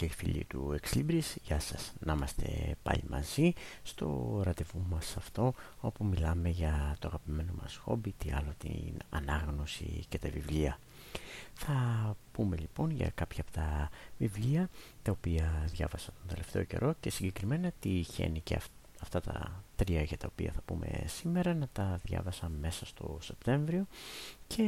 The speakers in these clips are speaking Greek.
Φίλες και φίλοι του Exlibris, γεια σας. Να είμαστε πάλι μαζί στο ραντεβού μας αυτό όπου μιλάμε για το αγαπημένο μας χόμπι, τι άλλο την ανάγνωση και τα βιβλία. Θα πούμε λοιπόν για κάποια από τα βιβλία τα οποία διάβασα τον τελευταίο καιρό και συγκεκριμένα τυχαίνει και αυτά τα τρία για τα οποία θα πούμε σήμερα να τα διάβασα μέσα στο Σεπτέμβριο και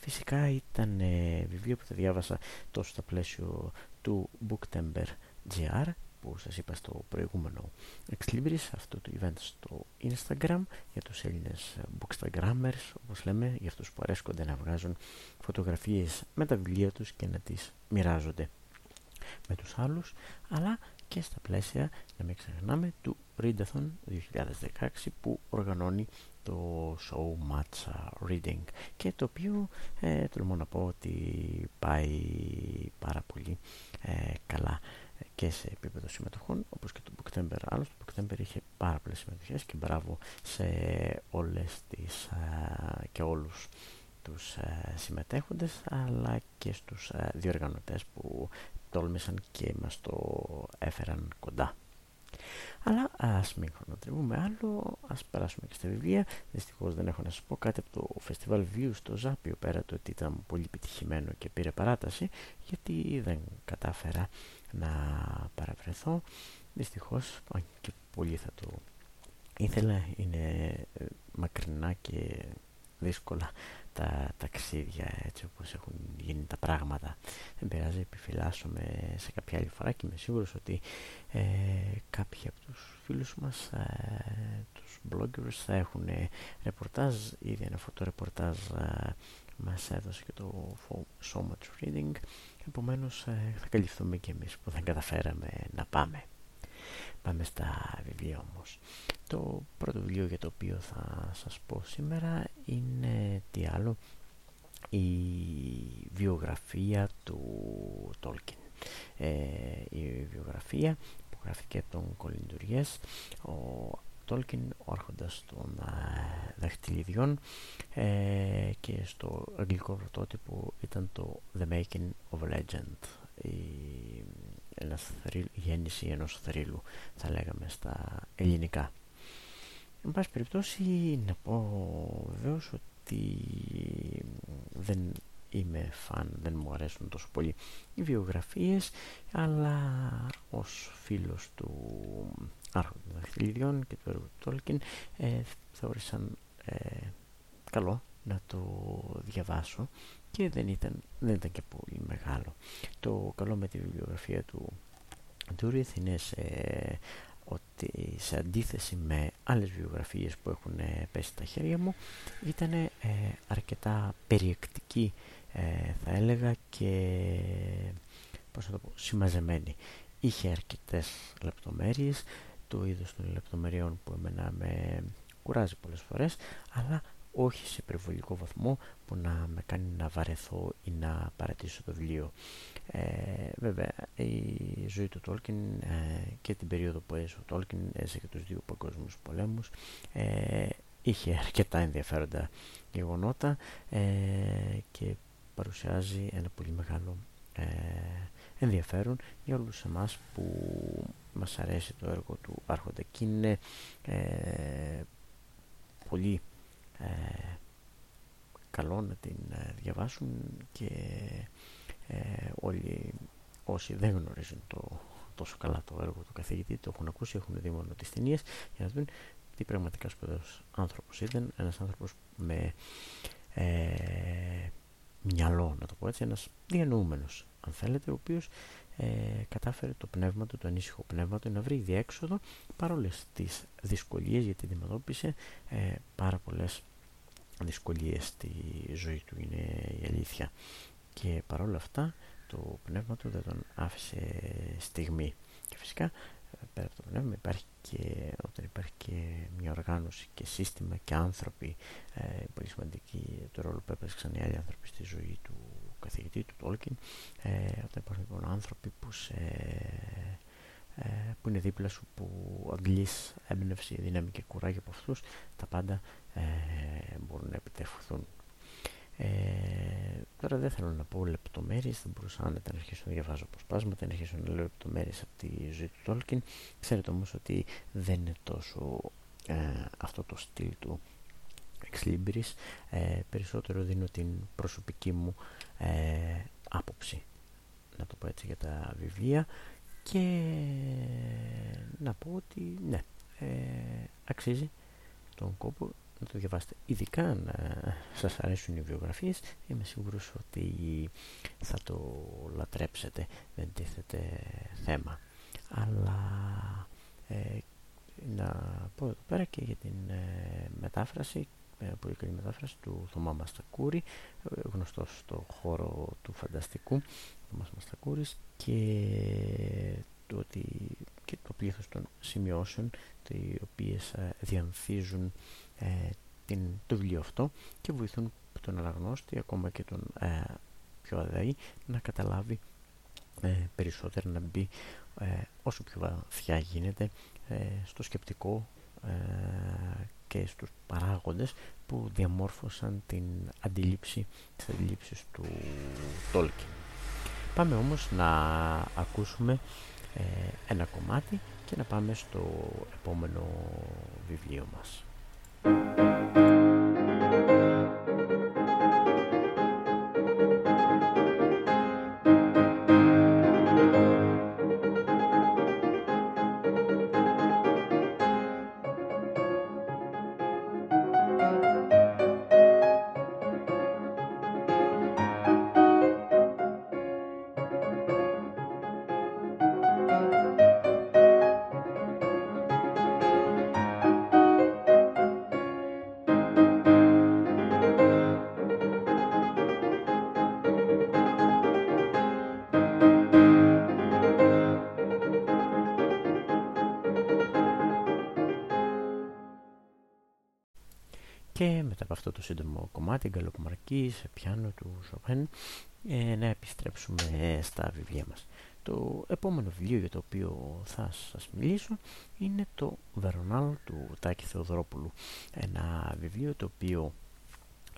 φυσικά ήταν ε, βιβλίο που θα διάβασα τόσο στα πλαίσιο του Booktember GR που σας είπα στο προηγούμενο Ex Libris, αυτό το event στο Instagram για τους Έλληνες bookstagrammers όπως λέμε, για αυτούς που αρέσκονται να βγάζουν φωτογραφίες με τα βιβλία τους και να τις μοιράζονται με τους άλλους αλλά και στα πλαίσια, να μην ξεχνάμε, του Readathon 2016 που οργανώνει το show Match Reading και το οποίο ε, τολμώ να πω ότι πάει πάρα πολύ ε, καλά και σε επίπεδο συμμετοχών όπως και το Booktember άλλο το Booktember είχε πάρα πολλές συμμετοχές και μπράβο σε όλες τις ε, και όλους τους ε, συμμετέχοντες αλλά και στους ε, διοργανωτές που τόλμησαν και μας το έφεραν κοντά. Αλλά ας μην χρονοτριβούμε άλλο, ας περάσουμε και στα βιβλία. Δυστυχώς δεν έχω να σας πω κάτι από το φεστιβάλ βιβλίου στο Ζάπιο πέρα το ότι ήταν πολύ επιτυχημένο και πήρε παράταση γιατί δεν κατάφερα να παραβρεθώ. Δυστυχώς, και πολύ θα το ήθελα, είναι ε, μακρινά και δύσκολα τα ταξίδια έτσι όπως έχουν γίνει τα πράγματα. Δεν πειράζει επιφυλάσσομαι σε κάποια άλλη φορά και είμαι σίγουρος ότι ε, κάποιοι από τους φίλους μας ε, τους bloggers θα έχουν ρεπορτάζ. Ήδη ένα φωτορεπορτάζ ε, μας έδωσε και το So Much Reading. Επομένως ε, θα καλυφθούμε και εμείς που δεν καταφέραμε να πάμε. Πάμε στα βιβλία όμως. Το πρώτο βιβλίο για το οποίο θα σας πω σήμερα είναι τι άλλο η βιογραφία του Τόλκιν. Ε, η βιογραφία που γράφηκε από τον Κολυντουριές ο Τόλκιν, ο άρχοντας των ε, δαχτυλιδιών ε, και στο αγγλικό πρωτότυπο ήταν το The Making of a Legend η ένας θρύλ, γέννηση ενός θρύλου θα λέγαμε στα ελληνικά. Εν πάση περιπτώσει να πω βεβαίως ότι δεν είμαι φαν, δεν μου αρέσουν τόσο πολύ οι βιογραφίες αλλά ως φίλος του άρχοντα των δαχτυλιδιών και του έργου του Τόλκιν ε, θεώρησαν ε, καλό να το διαβάσω και δεν ήταν, δεν ήταν και πολύ μεγάλο. Το καλό με τη βιβλιογραφία του Ντούριθ είναι σε, ότι σε αντίθεση με άλλες βιογραφίες που έχουν ε, πέσει στα χέρια μου ήταν ε, αρκετά περιεκτική ε, θα έλεγα και πώς θα το πω, συμμαζεμένη. Είχε αρκετές λεπτομέρειες, το είδος των λεπτομεριών που εμένα με κουράζει πολλές φορές, αλλά όχι σε υπερβολικό βαθμό που να με κάνει να βαρεθώ ή να παρατήσω το βιβλίο. Ε, βέβαια, η ζωή του Τόλκιν ε, και την περίοδο που έζησε ο Τόλκιν, έζησε και τους δύο παγκόσμιους πολέμους, ε, είχε αρκετά ενδιαφέροντα γεγονότα ε, και παρουσιάζει ένα πολύ μεγάλο ε, ενδιαφέρον για όλους εμάς που μας αρέσει το έργο του Άρχοντα και είναι πολύ ε, καλό να την ε, διαβάσουν και ε, όλοι όσοι δεν γνωρίζουν το, τόσο καλά το έργο του καθηγητή το έχουν ακούσει, έχουν δει μόνο τις ταινίες για να δουν τι πραγματικά σπουδαίος άνθρωπος ήταν. Ένας άνθρωπος με ε, μυαλό να το πω έτσι ένας διανοούμενος αν θέλετε ο οποίος ε, κατάφερε το πνεύμα του, το ανήσυχο πνεύμα του να βρει διέξοδο παρόλες τις δυσκολίες γιατί αντιμετώπισε ε, πάρα πολλές δυσκολίες στη ζωή του είναι η αλήθεια. Και παρόλα αυτά το πνεύμα του δεν τον άφησε στιγμή. Και φυσικά πέρα από το πνεύμα υπάρχει και όταν υπάρχει και μια οργάνωση και σύστημα και άνθρωποι ε, πολύ σημαντική το ρόλο που έπαιξαν οι άλλοι άνθρωποι στη ζωή του καθηγητή του Τόλκιν ε, όταν υπάρχουν λοιπόν άνθρωποι που σε ε, που είναι δίπλα σου που αγγλείς έμπνευση, δύναμη και κουράγιο από αυτούς τα πάντα ε, μπορούν να επιτευχθούν Ε, τώρα δεν θέλω να πω λεπτομέρειες, δεν μπορούσα άνετα να αρχίσω να διαβάζω αποσπάσματα, να αρχίσω να λέω λεπτομέρειες από τη ζωή του Τόλκιν. Ξέρετε όμως ότι δεν είναι τόσο ε, αυτό το στυλ του Ex Libris. Ε, περισσότερο δίνω την προσωπική μου ε, άποψη, να το πω έτσι, για τα βιβλία και να πω ότι ναι, αξίζει τον κόπο να το διαβάσετε. Ειδικά αν ε, σας αρέσουν οι βιογραφίες, είμαι σίγουρος ότι θα το λατρέψετε, δεν τίθεται θέμα. Αλλά ε, να πω εδώ πέρα και για την ε, μετάφραση, ε, πολύ καλή μετάφραση του Θωμά Μαστακούρη, ε, γνωστός στο χώρο του φανταστικού, Θωμάς Μαστακούρης και το ότι και το πλήθος των σημειώσεων οι οποίες διανθίζουν ε, την, το βιβλίο αυτό και βοηθούν τον αναγνώστη ακόμα και τον ε, πιο αδαή να καταλάβει ε, περισσότερο να μπει όσο πιο βαθιά γίνεται στο σκεπτικό και στους παράγοντες που διαμόρφωσαν την αντίληψη της αντιλήψης του Τόλκιν. Πάμε όμως να ακούσουμε ένα κομμάτι και να πάμε στο επόμενο βιβλίο μας. Música αυτό το σύντομο κομμάτι γκαλοπομαρκή σε πιάνο του Σοπέν ε, να επιστρέψουμε στα βιβλία μας. Το επόμενο βιβλίο για το οποίο θα σας μιλήσω είναι το Βερονάλ του Τάκη Θεοδρόπουλου. Ένα βιβλίο το οποίο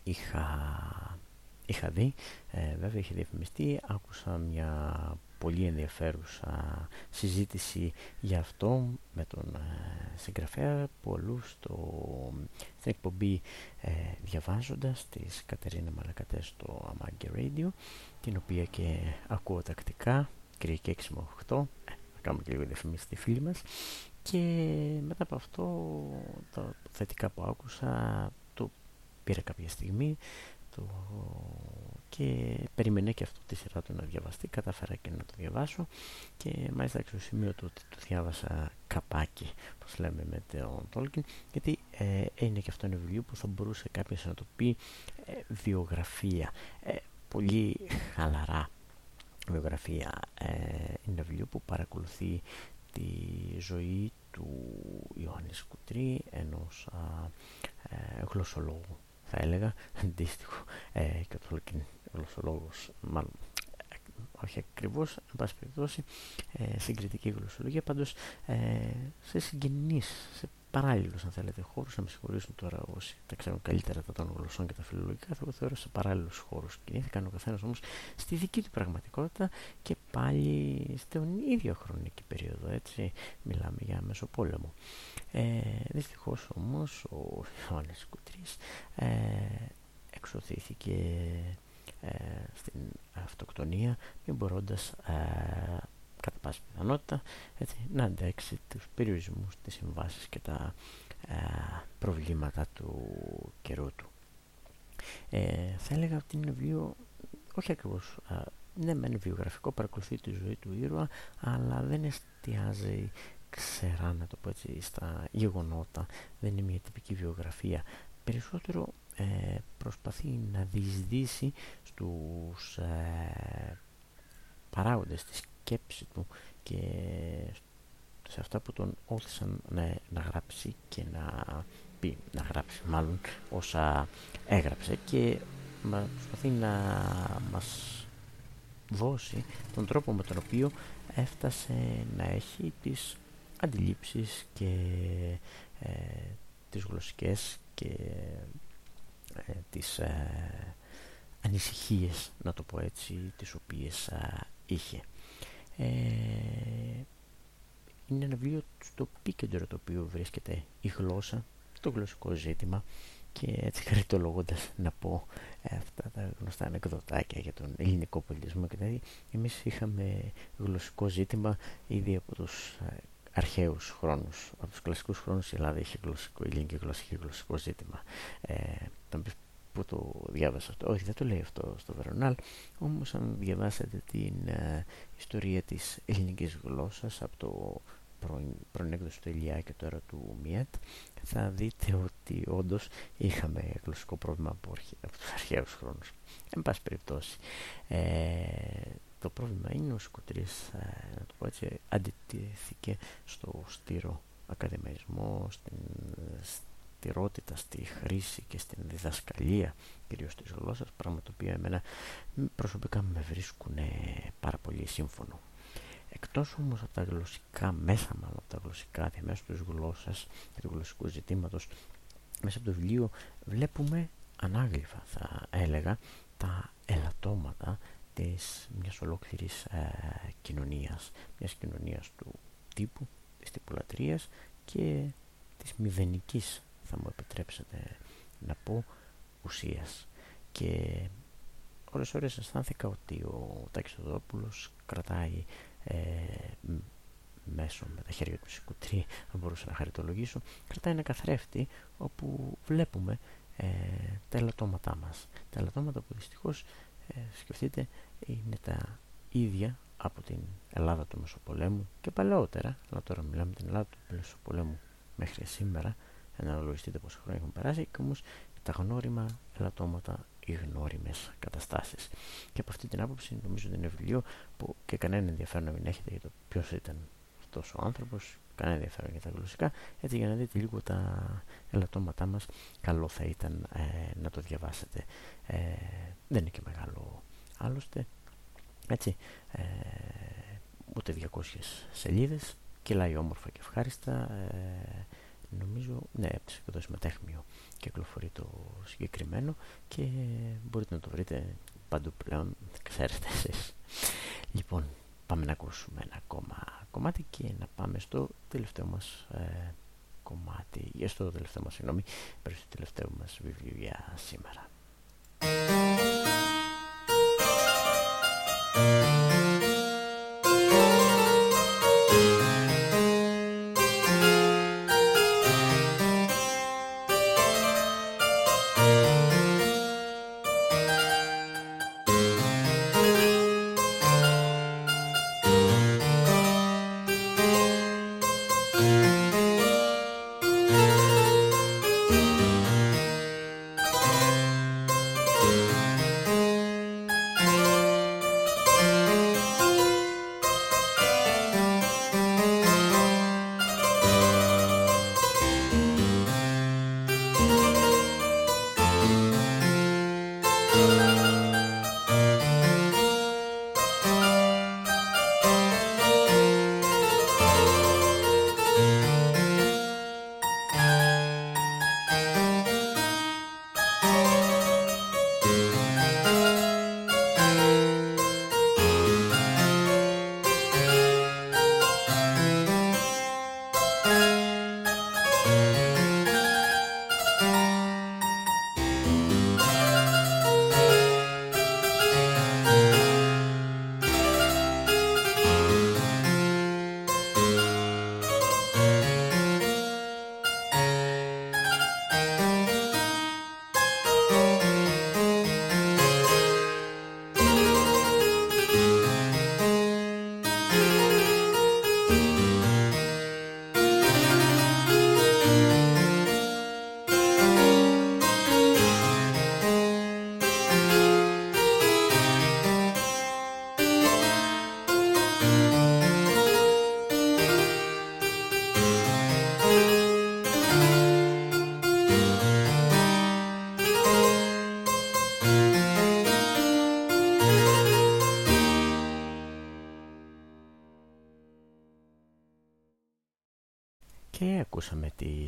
είχα, είχα δει, ε, βέβαια είχε διαφημιστεί, άκουσα μια πολύ ενδιαφέρουσα συζήτηση για αυτό με τον ε, συγγραφέα που αλλού στο, στην εκπομπή ε, διαβάζοντας της Κατερίνα Μαλακατέ στο Αμάγκε Radio την οποία και ακούω τακτικά Κυριακή 6 με 8 ε, να κάνουμε και λίγο διαφημίση στη φίλη μας. Και μετά από αυτό τα θετικά που άκουσα το πήρα κάποια στιγμή το και περίμενε και αυτό τη σειρά του να διαβαστεί. Κατάφερα και να το διαβάσω. Και μάλιστα στο σημείο του ότι το διάβασα καπάκι όπως λέμε με τον Τόλκιν. Γιατί ε, είναι και αυτό ένα βιβλίο που θα μπορούσε κάποιος να το πει ε, βιογραφία. Ε, πολύ χαλαρά βιογραφία. Ε, είναι ένα βιβλίο που παρακολουθεί τη ζωή του Ιωάννης Σκουτρή ενός γλωσσολόγου θα έλεγα. Αντίστοιχο και ο Τόλκιν γλωσσολόγος, μάλλον όχι ακριβώς, εν πάση περιπτώσει, ε, συγκριτική γλωσσολογία, πάντως ε, σε συγγενείς, σε παράλληλους αν θέλετε χώρους, να με συγχωρήσουν τώρα όσοι τα ξέρουν καλύτερα τα των γλωσσών και τα φιλολογικά, θα το θεωρώ σε παράλληλους χώρους. Κινήθηκαν ο καθένας όμως στη δική του πραγματικότητα και πάλι στον ίδιο χρονική περίοδο, έτσι μιλάμε για Μεσοπόλεμο. Ε, δυστυχώς όμως ο Ιωάννης Κουτρής ε, εξωθήθηκε ε, στην αυτοκτονία μην μπορώντας ε, κατά πάση πιθανότητα έτσι, να αντέξει τους περιορισμούς, τις συμβάσεις και τα ε, προβλήματα του καιρού του. Ε, θα έλεγα ότι είναι βιβλίο όχι ακριβώς ε, ναι μεν βιογραφικό παρακολουθεί τη ζωή του ήρωα αλλά δεν εστιάζει ξερά να το πω έτσι στα γεγονότα δεν είναι μια τυπική βιογραφία περισσότερο ε, προσπαθεί να διεισδύσει στους ε, παράγοντες της σκέψης του και σε αυτά που τον όθησαν να, να γράψει και να πει, να γράψει μάλλον όσα έγραψε και προσπαθεί να μας δώσει τον τρόπο με τον οποίο έφτασε να έχει τις αντιλήψεις και ε, τις γλωσσικές και ε, τις, ε, ανησυχίες, να το πω έτσι, τις οποίες είχε. Ε, είναι ένα βιβλίο στο επίκεντρο το οποίο βρίσκεται η γλώσσα, το γλωσσικό ζήτημα και έτσι χαριτολογώντας να πω ε, αυτά τα γνωστά ανεκδοτάκια για τον ελληνικό πολιτισμό και δηλαδή εμείς είχαμε γλωσσικό ζήτημα ήδη από τους ε, αρχαίους χρόνους από τους κλασικούς χρόνους η Ελλάδα είχε γλωσσικό, η ελληνική γλώσσα είχε γλωσσικό ζήτημα ε, που το διάβασα αυτό, όχι δεν το λέει αυτό στο Βερονάλ όμως αν διαβάσετε την ε, ιστορία της ελληνικής γλώσσας από το πρώην έκδοση του Ηλιά και τώρα του Μιέτ θα δείτε ότι όντως είχαμε γλωσσικό πρόβλημα από, από τους αρχαίους χρόνους. Εν πάση περιπτώσει, ε, το πρόβλημα είναι ο Σκουτρής, ε, να το πω έτσι, αντιτίθηκε στο στήρο ακαδημαϊσμό, στην στηρότητα, στη χρήση και στην διδασκαλία κυρίως της γλώσσας, πράγμα το οποίο εμένα προσωπικά με βρίσκουν πάρα πολύ σύμφωνο. Εκτός όμως από τα γλωσσικά μέσα, μάλλον από τα γλωσσικά διαμέσου της γλώσσας και του γλωσσικού ζητήματος, μέσα από το βιβλίο βλέπουμε ανάγλυφα θα έλεγα τα ελαττώματα της μιας ολόκληρης ε, κοινωνίας, μιας κοινωνίας του τύπου, της τυπουλατρίας και της μηδενικής, θα μου επιτρέψετε να πω, ουσίας. Και ώρες ώρες αισθάνθηκα ότι ο Τάκης κρατάει ε, μέσω με τα χέρια του σηκουτρί, αν μπορούσα να χαριτολογήσω, κρατάει ένα καθρέφτη όπου βλέπουμε ε, τα ελαττώματά μας. Τα ελαττώματα που δυστυχώς, ε, σκεφτείτε, είναι τα ίδια από την Ελλάδα του Μεσοπολέμου και παλαιότερα, αλλά τώρα μιλάμε την Ελλάδα του Μεσοπολέμου μέχρι σήμερα, αναλογιστείτε πόσα χρόνια έχουν περάσει και όμως τα γνώριμα ελαττώματα οι γνώριμες καταστάσεις. Και από αυτή την άποψη νομίζω ότι είναι βιβλίο που και κανένα ενδιαφέρον να μην έχετε για το ποιος ήταν αυτός ο άνθρωπος, κανένα ενδιαφέρον για τα γλωσσικά, έτσι για να δείτε λίγο τα ελαττώματά μας, καλό θα ήταν ε, να το διαβάσετε. Ε, δεν είναι και μεγάλο άλλωστε, έτσι, ε, ούτε 200 σελίδες, κυλάει όμορφα και ευχάριστα, ε, νομίζω, ναι, από τις εκδόσεις Μετέχμιο κυκλοφορεί το συγκεκριμένο και μπορείτε να το βρείτε παντού πλέον, ξέρετε εσείς. Λοιπόν, πάμε να ακούσουμε ένα ακόμα κομμάτι και να πάμε στο τελευταίο μας ε, κομμάτι, για στο τελευταίο μας, συγγνώμη, προς το τελευταίο μας βιβλίο για σήμερα.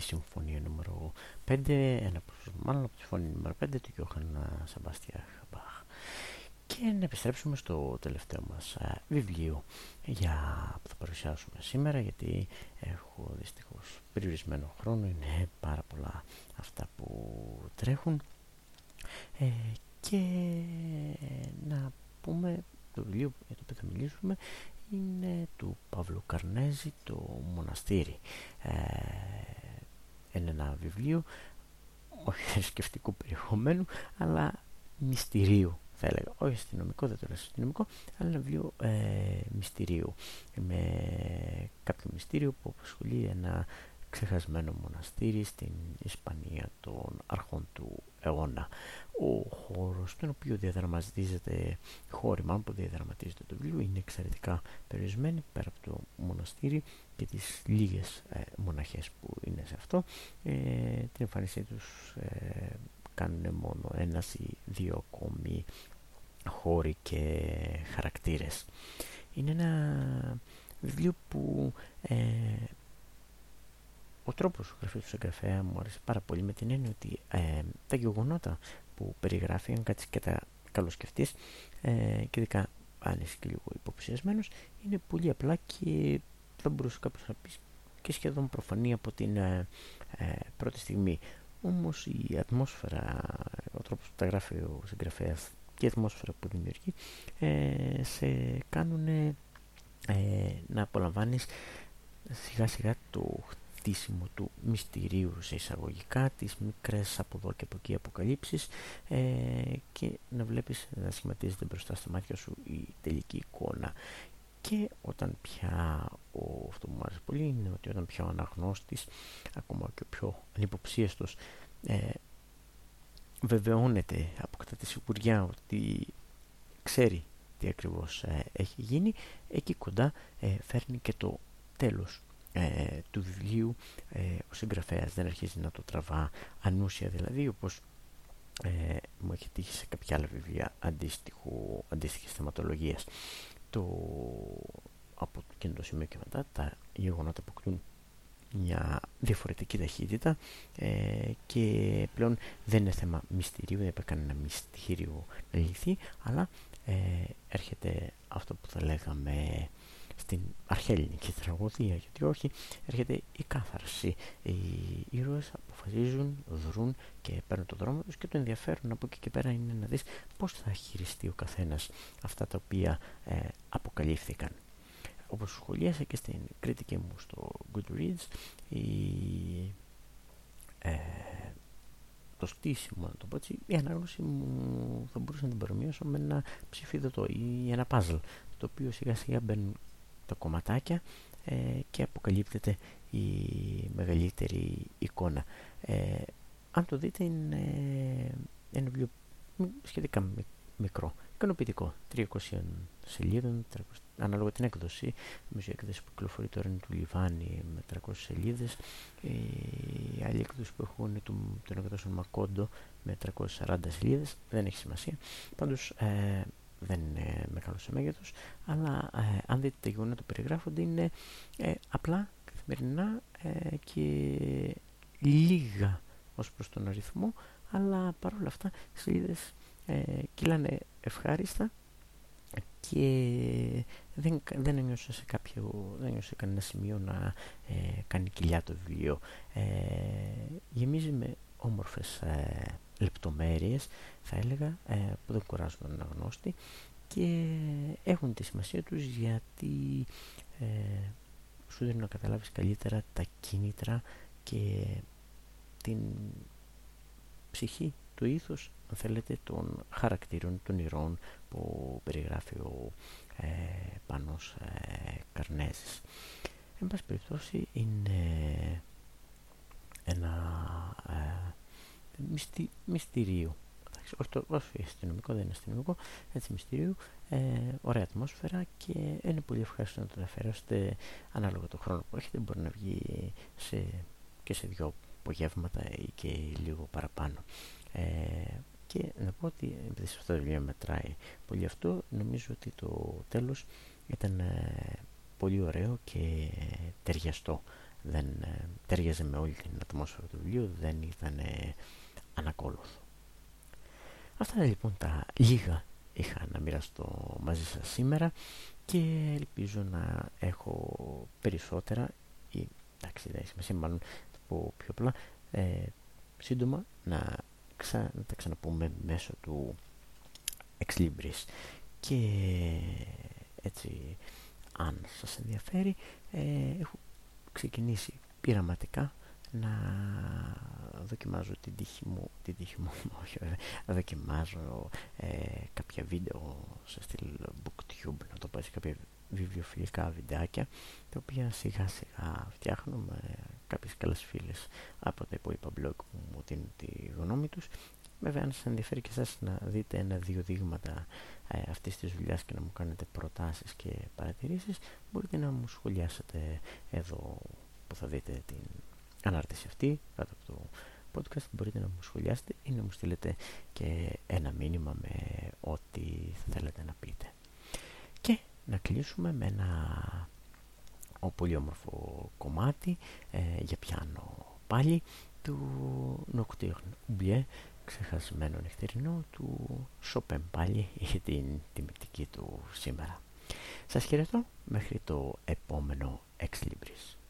Συμφωνία νούμερο 5, ένα μάλλον από τη συμφωνία νούμερο 5 του Γιώχαν Σαμπάστια Μπαχ. και να επιστρέψουμε στο τελευταίο μας βιβλίο για, που θα παρουσιάσουμε σήμερα γιατί έχω δυστυχώς περιορισμένο χρόνο, είναι πάρα πολλά αυτά που τρέχουν ε, και να πούμε το βιβλίο για το οποίο θα μιλήσουμε είναι του Παύλου Καρνέζη το Μοναστήρι ε, είναι ένα βιβλίο όχι σκεφτικού περιεχομένου αλλά μυστηρίου θα έλεγα, όχι αστυνομικό, δεν το λέω αστυνομικό, αλλά ένα βιβλίο ε, μυστηρίου. Με κάποιο μυστήριο που απασχολεί ένα ξεχασμένο μοναστήρι στην Ισπανία των αρχών του αιώνα. Ο χώρος στον οποίο διαδραματίζεται, χώρημα που διαδραματίζεται το βιβλίο είναι εξαιρετικά περιορισμένη πέρα από το μοναστήρι και τις λίγες ε, μοναχές που είναι σε αυτό. Ε, την εμφάνισή τους ε, κάνουν μόνο ένας ή δύο ακόμη χώροι και χαρακτήρες. Είναι ένα βιβλίο που ε, ο τρόπος γραφής του συγγραφέα μου άρεσε πάρα πολύ με την έννοια ότι ε, τα γεγονότα που περιγράφει, αν κάτσεις και τα καλοσκεφτείς ε, και ειδικά αν είσαι και λίγο υποψιασμένος, είναι πολύ απλά και θα μπορούσε κάποιος να πεις και σχεδόν προφανή από την ε, ε, πρώτη στιγμή. Όμως η ατμόσφαιρα, ο τρόπος που τα γράφει ο συγγραφέας και η ατμόσφαιρα που δημιουργεί ε, σε κάνουν ε, να απολαμβάνεις σιγά σιγά το χτίσιμο του μυστηρίου σε εισαγωγικά, τις μικρές από εδώ και από εκεί αποκαλύψεις ε, και να βλέπεις να σχηματίζεται μπροστά στα μάτια σου η τελική εικόνα. Και όταν πια, ο, αυτό που μου άρεσε πολύ είναι ότι όταν πια ο αναγνώστης, ακόμα και ο πιο ανυποψίαστος, ε, βεβαιώνεται, αποκτά τη σιγουριά ότι ξέρει τι ακριβώς ε, έχει γίνει, εκεί κοντά ε, φέρνει και το τέλος ε, του βιβλίου ε, ο συγγραφέας δεν αρχίζει να το τραβά ανούσια δηλαδή όπως ε, μου έχει τύχει σε κάποια άλλα βιβλία αντίστοιχου, αντίστοιχης θεματολογίας. Το, από εκείνο το σημείο και μετά τα γεγονότα αποκτούν μια διαφορετική ταχύτητα ε, και πλέον δεν είναι θέμα μυστηρίου, δεν υπάρχει κανένα μυστήριο να λυθεί αλλά ε, έρχεται αυτό που θα λέγαμε στην αρχαία ελληνική τραγωδία, γιατί όχι, έρχεται η κάθαρση. Οι ήρωες αποφασίζουν, δρούν και παίρνουν το δρόμο τους και το ενδιαφέρον από εκεί και πέρα είναι να δεις πώς θα χειριστεί ο καθένας αυτά τα οποία ε, αποκαλύφθηκαν. Όπως σχολίασα και στην κριτική μου στο Goodreads, η, ε, το στήσιμο, να το πω έτσι, η ανάγνωση μου θα μπορούσα να την παρομοιώσω με ένα ψηφίδωτο ή ένα puzzle, το οποίο σιγά σιγά μπαίνουν τα κομματάκια ε, και αποκαλύπτεται η μεγαλύτερη εικόνα. Ε, αν το δείτε είναι ένα βιβλίο σχετικά μικρό, ικανοποιητικό, 300 σελίδων, 300, ανάλογα την έκδοση. Νομίζω η έκδοση που κυκλοφορεί τώρα είναι του Λιβάνι με 300 σελίδες. Η άλλη έκδοση που έχω είναι του, των εκδόσεων Μακόντο με 340 σελίδες, δεν έχει σημασία. Πάντως ε, δεν είναι μεγάλος σε μέγεθος, αλλά ε, αν δείτε τα γεγονότα που περιγράφονται είναι ε, απλά, καθημερινά ε, και λίγα ως προς τον αριθμό, αλλά παρόλα αυτά οι σελίδες ε, κυλάνε ευχάριστα και δεν, δεν ένιωσα σε κάποιο, δεν ένιωσα σε κανένα σημείο να κάνει κοιλιά το βιβλίο. γεμίζει με όμορφες λεπτομέρειες θα έλεγα ε, που δεν κουράζουν τον αναγνώστη και έχουν τη σημασία τους γιατί ε, σου δίνουν να καταλάβεις καλύτερα τα κίνητρα και την ψυχή του ήθους αν θέλετε των χαρακτήρων των ηρώων που περιγράφει ο ε, Πάνος ε, Καρνέζης. Εν πάση περιπτώσει είναι ένα ε, μυστι, μυστηρίου. Όχι, το, όχι αστυνομικό, δεν είναι αστυνομικό, έτσι μυστηρίου, ε, ωραία ατμόσφαιρα και είναι πολύ ευχάριστο να το αναφέρεστε ανάλογα το χρόνο που έχετε, μπορεί να βγει σε, και σε δυο απογεύματα ή και λίγο παραπάνω. Ε, και να πω ότι επειδή σε αυτό το βιβλίο μετράει πολύ αυτό, νομίζω ότι το τέλος ήταν ε, πολύ ωραίο και ταιριαστό. Δεν ε, ταιριάζε με όλη την ατμόσφαιρα του βιβλίου, δεν ήταν ανακόλουθο. Αυτά είναι λοιπόν τα λίγα είχα να μοιραστώ μαζί σας σήμερα και ελπίζω να έχω περισσότερα ή εντάξει δεν σημασία μάλλον το πω πιο απλά ε, σύντομα να, ξα, να τα ξαναπούμε μέσω του Ex Libris και έτσι αν σας ενδιαφέρει ε, έχω ξεκινήσει πειραματικά να δοκιμάζω την τύχη μου, την τύχη μου, όχι να δοκιμάζω ε, κάποια βίντεο σε στυλ booktube, να το πω σε κάποια βιβλιοφιλικά βιντεάκια, τα οποία σιγά σιγά φτιάχνω με κάποιες καλές φίλες από τα υπόλοιπα blog που μου δίνουν τη γνώμη τους. Βέβαια, αν σας ενδιαφέρει και εσάς να δείτε ένα-δύο δείγματα ε, αυτής της δουλειάς και να μου κάνετε προτάσεις και παρατηρήσεις, μπορείτε να μου σχολιάσετε εδώ που θα δείτε την ανάρτηση αυτή κάτω από το podcast μπορείτε να μου σχολιάσετε ή να μου στείλετε και ένα μήνυμα με ό,τι θέλετε να πείτε. Και να κλείσουμε με ένα ο πολύ όμορφο κομμάτι ε, για πιάνο πάλι του Nocturne Oublié ξεχασμένο νυχτερινό του Chopin πάλι για την τιμητική του σήμερα. Σας χαιρετώ μέχρι το επόμενο Ex Libris. Thank you.